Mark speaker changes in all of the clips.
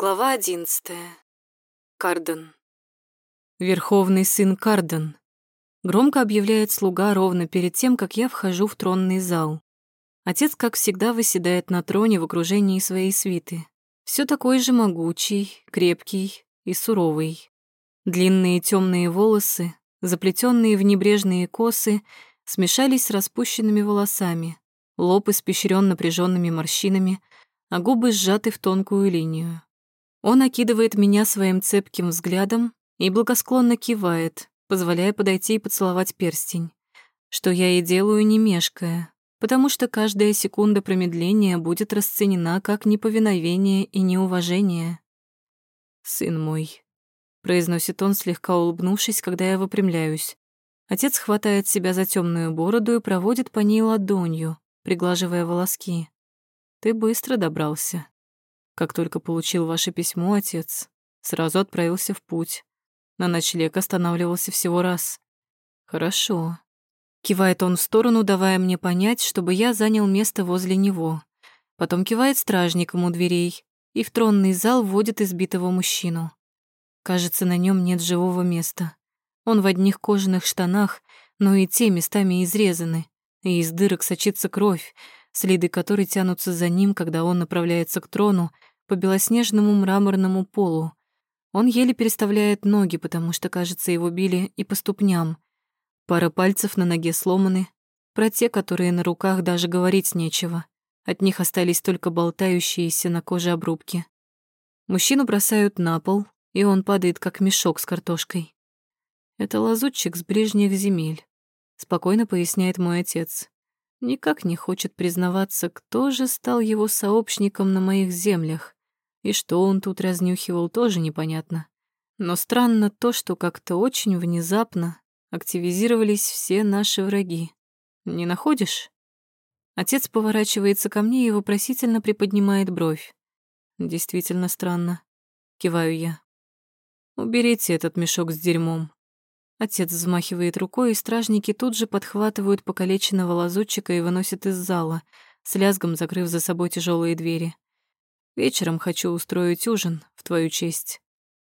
Speaker 1: Глава одиннадцатая. Карден. Верховный сын Карден. Громко объявляет слуга ровно перед тем, как я вхожу в тронный зал. Отец, как всегда, выседает на троне в окружении своей свиты. Все такой же могучий, крепкий и суровый. Длинные темные волосы, заплетенные в небрежные косы, смешались с распущенными волосами, лоб испещрен напряженными морщинами, а губы сжаты в тонкую линию. Он окидывает меня своим цепким взглядом и благосклонно кивает, позволяя подойти и поцеловать перстень. Что я и делаю, не мешкая, потому что каждая секунда промедления будет расценена как неповиновение и неуважение. «Сын мой», — произносит он, слегка улыбнувшись, когда я выпрямляюсь. Отец хватает себя за темную бороду и проводит по ней ладонью, приглаживая волоски. «Ты быстро добрался». Как только получил ваше письмо, отец, сразу отправился в путь. На ночлег останавливался всего раз. Хорошо. Кивает он в сторону, давая мне понять, чтобы я занял место возле него. Потом кивает стражником у дверей и в тронный зал вводит избитого мужчину. Кажется, на нем нет живого места. Он в одних кожаных штанах, но и те местами изрезаны, и из дырок сочится кровь, следы которой тянутся за ним, когда он направляется к трону, по белоснежному мраморному полу. Он еле переставляет ноги, потому что, кажется, его били и по ступням. Пара пальцев на ноге сломаны. Про те, которые на руках, даже говорить нечего. От них остались только болтающиеся на коже обрубки. Мужчину бросают на пол, и он падает, как мешок с картошкой. Это лазутчик с ближних земель, спокойно поясняет мой отец. Никак не хочет признаваться, кто же стал его сообщником на моих землях. И что он тут разнюхивал, тоже непонятно. Но странно то, что как-то очень внезапно активизировались все наши враги. Не находишь? Отец поворачивается ко мне и вопросительно приподнимает бровь. Действительно странно. Киваю я. Уберите этот мешок с дерьмом. Отец взмахивает рукой, и стражники тут же подхватывают покалеченного лазутчика и выносят из зала, с лязгом закрыв за собой тяжелые двери. Вечером хочу устроить ужин в твою честь.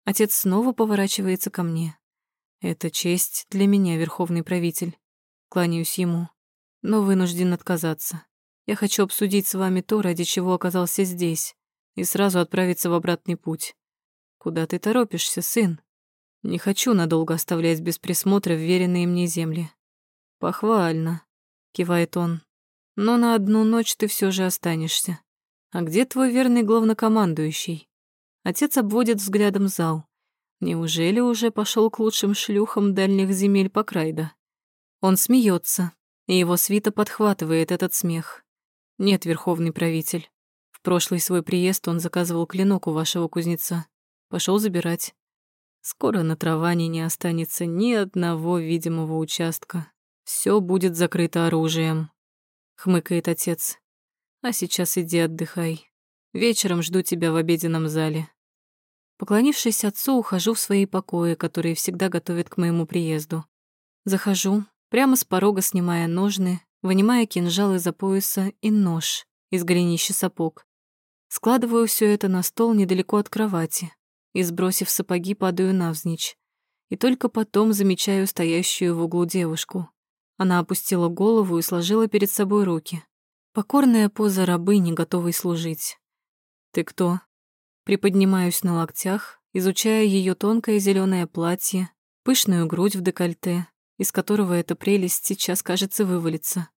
Speaker 1: Отец снова поворачивается ко мне. Это честь для меня, верховный правитель. Кланяюсь ему, но вынужден отказаться. Я хочу обсудить с вами то, ради чего оказался здесь, и сразу отправиться в обратный путь. Куда ты торопишься, сын? Не хочу надолго оставлять без присмотра вверенные мне земли. Похвально, кивает он. Но на одну ночь ты все же останешься. «А где твой верный главнокомандующий?» Отец обводит взглядом зал. Неужели уже пошел к лучшим шлюхам дальних земель Покрайда? Он смеется, и его свита подхватывает этот смех. Нет, верховный правитель. В прошлый свой приезд он заказывал клинок у вашего кузнеца. Пошел забирать. Скоро на Траване не останется ни одного видимого участка. Все будет закрыто оружием. Хмыкает отец. А сейчас иди отдыхай. Вечером жду тебя в обеденном зале. Поклонившись отцу, ухожу в свои покои, которые всегда готовят к моему приезду. Захожу, прямо с порога снимая ножны, вынимая кинжал из-за пояса и нож из голенища сапог. Складываю все это на стол недалеко от кровати и, сбросив сапоги, падаю навзничь. И только потом замечаю стоящую в углу девушку. Она опустила голову и сложила перед собой руки. Покорная поза рабыни, готовой служить. «Ты кто?» Приподнимаюсь на локтях, изучая ее тонкое зеленое платье, пышную грудь в декольте, из которого эта прелесть сейчас, кажется, вывалится.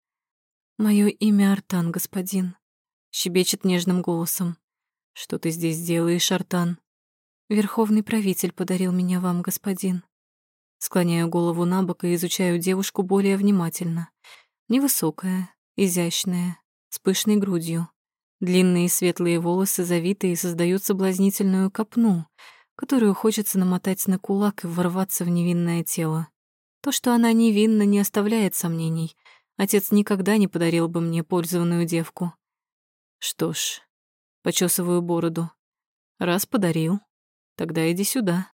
Speaker 1: Мое имя Артан, господин», — щебечет нежным голосом. «Что ты здесь делаешь, Артан?» «Верховный правитель подарил меня вам, господин». Склоняю голову на бок и изучаю девушку более внимательно. Невысокая, изящная, с пышной грудью. Длинные светлые волосы завиты и создают соблазнительную копну, которую хочется намотать на кулак и ворваться в невинное тело. То, что она невинна, не оставляет сомнений. Отец никогда не подарил бы мне пользованную девку. Что ж, почесываю бороду. Раз подарил, тогда иди сюда.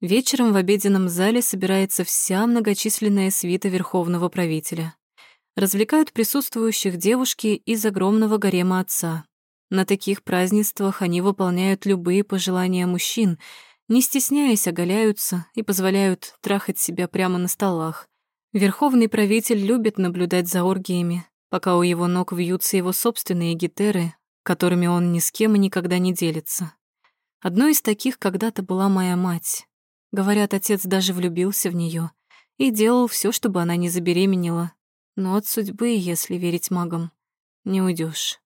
Speaker 1: Вечером в обеденном зале собирается вся многочисленная свита верховного правителя развлекают присутствующих девушки из огромного гарема отца. На таких празднествах они выполняют любые пожелания мужчин, не стесняясь, оголяются и позволяют трахать себя прямо на столах. Верховный правитель любит наблюдать за оргиями, пока у его ног вьются его собственные гитеры, которыми он ни с кем и никогда не делится. Одной из таких когда-то была моя мать. Говорят, отец даже влюбился в нее и делал все, чтобы она не забеременела. Но от судьбы, если верить магам, не уйдешь.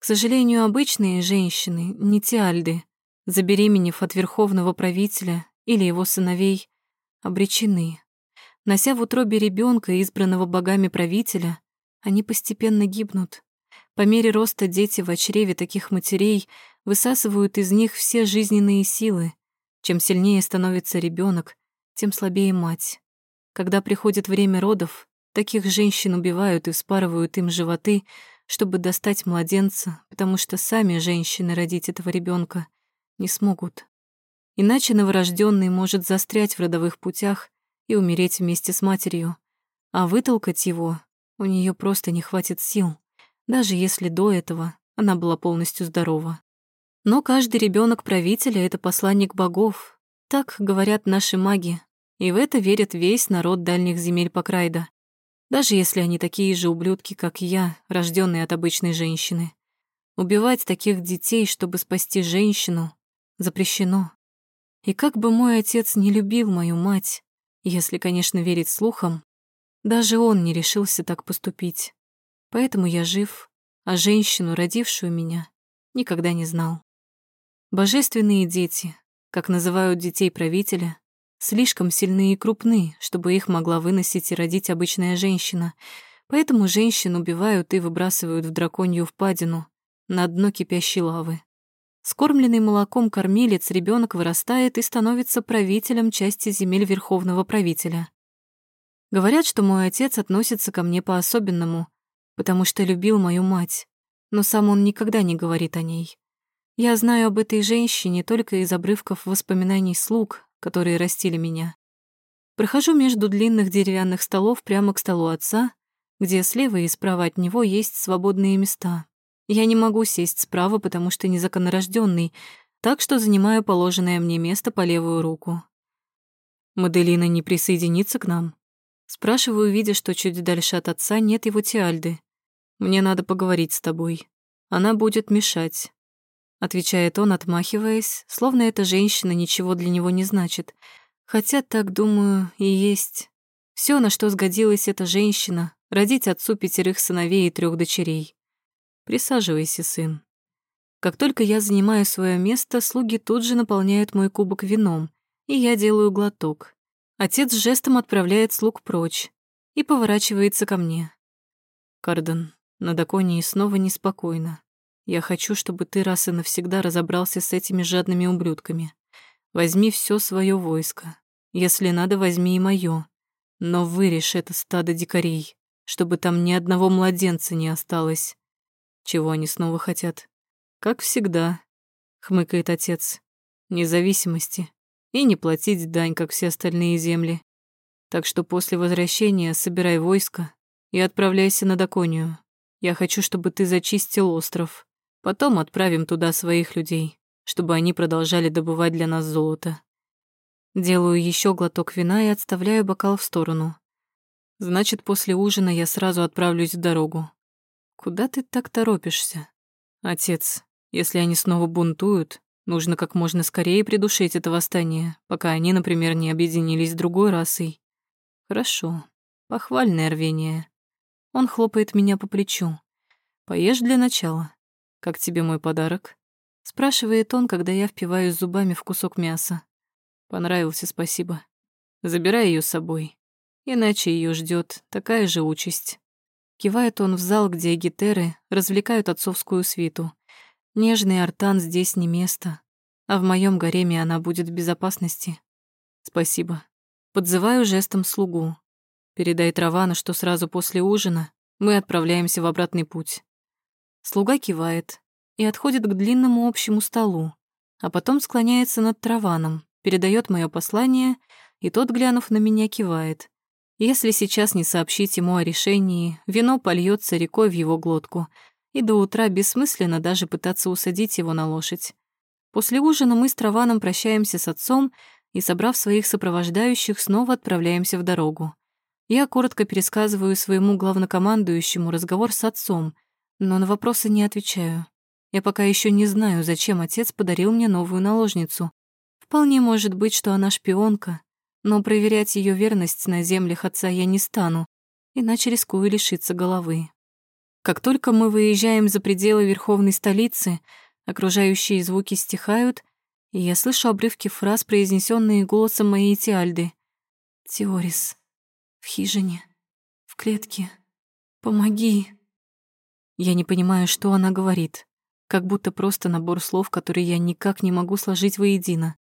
Speaker 1: К сожалению, обычные женщины, не Тиальды, забеременев от верховного правителя или его сыновей, обречены. Нося в утробе ребенка, избранного богами правителя, они постепенно гибнут. По мере роста дети в чреве таких матерей высасывают из них все жизненные силы. Чем сильнее становится ребенок, тем слабее мать. Когда приходит время родов, таких женщин убивают и вспарывают им животы, чтобы достать младенца, потому что сами женщины родить этого ребенка не смогут. Иначе новорожденный может застрять в родовых путях и умереть вместе с матерью, а вытолкать его у нее просто не хватит сил, даже если до этого она была полностью здорова. Но каждый ребенок правителя — это посланник богов, так говорят наши маги, и в это верит весь народ дальних земель Покрайда даже если они такие же ублюдки, как я, рожденные от обычной женщины. Убивать таких детей, чтобы спасти женщину, запрещено. И как бы мой отец не любил мою мать, если, конечно, верить слухам, даже он не решился так поступить. Поэтому я жив, а женщину, родившую меня, никогда не знал. Божественные дети, как называют детей правителя, слишком сильны и крупны, чтобы их могла выносить и родить обычная женщина. Поэтому женщин убивают и выбрасывают в драконью впадину, на дно кипящей лавы. Скормленный молоком кормилец ребенок вырастает и становится правителем части земель верховного правителя. Говорят, что мой отец относится ко мне по-особенному, потому что любил мою мать, но сам он никогда не говорит о ней. Я знаю об этой женщине только из обрывков воспоминаний слуг, которые растили меня. Прохожу между длинных деревянных столов прямо к столу отца, где слева и справа от него есть свободные места. Я не могу сесть справа, потому что незаконнорожденный, так что занимаю положенное мне место по левую руку. «Маделина не присоединится к нам?» Спрашиваю, видя, что чуть дальше от отца нет его Тиальды. «Мне надо поговорить с тобой. Она будет мешать отвечает он, отмахиваясь, словно эта женщина ничего для него не значит. Хотя, так думаю, и есть. Все, на что сгодилась эта женщина, родить отцу пятерых сыновей и трех дочерей. Присаживайся, сын. Как только я занимаю свое место, слуги тут же наполняют мой кубок вином, и я делаю глоток. Отец жестом отправляет слуг прочь и поворачивается ко мне. Карден, на Даконии снова неспокойно. Я хочу, чтобы ты раз и навсегда разобрался с этими жадными ублюдками. Возьми все свое войско. Если надо, возьми и мое. Но вырежь это стадо дикарей, чтобы там ни одного младенца не осталось. Чего они снова хотят? Как всегда, хмыкает отец. Независимости. И не платить дань, как все остальные земли. Так что после возвращения собирай войско и отправляйся на Даконию. Я хочу, чтобы ты зачистил остров. Потом отправим туда своих людей, чтобы они продолжали добывать для нас золото. Делаю еще глоток вина и отставляю бокал в сторону. Значит, после ужина я сразу отправлюсь в дорогу. Куда ты так торопишься? Отец, если они снова бунтуют, нужно как можно скорее придушить это восстание, пока они, например, не объединились с другой расой. Хорошо. Похвальное рвение. Он хлопает меня по плечу. Поешь для начала. «Как тебе мой подарок?» — спрашивает он, когда я впиваюсь зубами в кусок мяса. «Понравился, спасибо. Забирай ее с собой, иначе ее ждет такая же участь». Кивает он в зал, где гитеры развлекают отцовскую свиту. Нежный артан здесь не место, а в моем гареме она будет в безопасности. Спасибо. Подзываю жестом слугу. Передай Травану, что сразу после ужина мы отправляемся в обратный путь. Слуга кивает и отходит к длинному общему столу, а потом склоняется над Траваном, передает мое послание, и тот, глянув на меня, кивает. Если сейчас не сообщить ему о решении, вино польется рекой в его глотку, и до утра бессмысленно даже пытаться усадить его на лошадь. После ужина мы с Траваном прощаемся с отцом и, собрав своих сопровождающих, снова отправляемся в дорогу. Я коротко пересказываю своему главнокомандующему разговор с отцом, но на вопросы не отвечаю. Я пока еще не знаю, зачем отец подарил мне новую наложницу. Вполне может быть, что она шпионка, но проверять ее верность на землях отца я не стану, иначе рискую лишиться головы. Как только мы выезжаем за пределы верховной столицы, окружающие звуки стихают, и я слышу обрывки фраз, произнесенные голосом моей Тиальды. «Теорис, в хижине, в клетке. Помоги. Я не понимаю, что она говорит. Как будто просто набор слов, которые я никак не могу сложить воедино.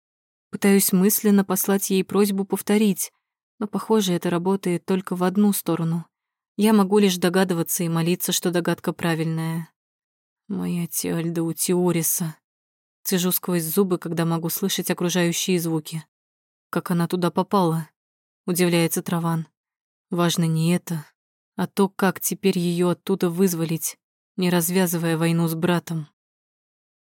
Speaker 1: Пытаюсь мысленно послать ей просьбу повторить, но, похоже, это работает только в одну сторону. Я могу лишь догадываться и молиться, что догадка правильная. Моя Тиальда у Теориса. Цежу сквозь зубы, когда могу слышать окружающие звуки. Как она туда попала? Удивляется Траван. Важно не это, а то, как теперь ее оттуда вызволить, не развязывая войну с братом.